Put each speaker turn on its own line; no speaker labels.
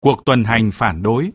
Cuộc tuần hành phản đối.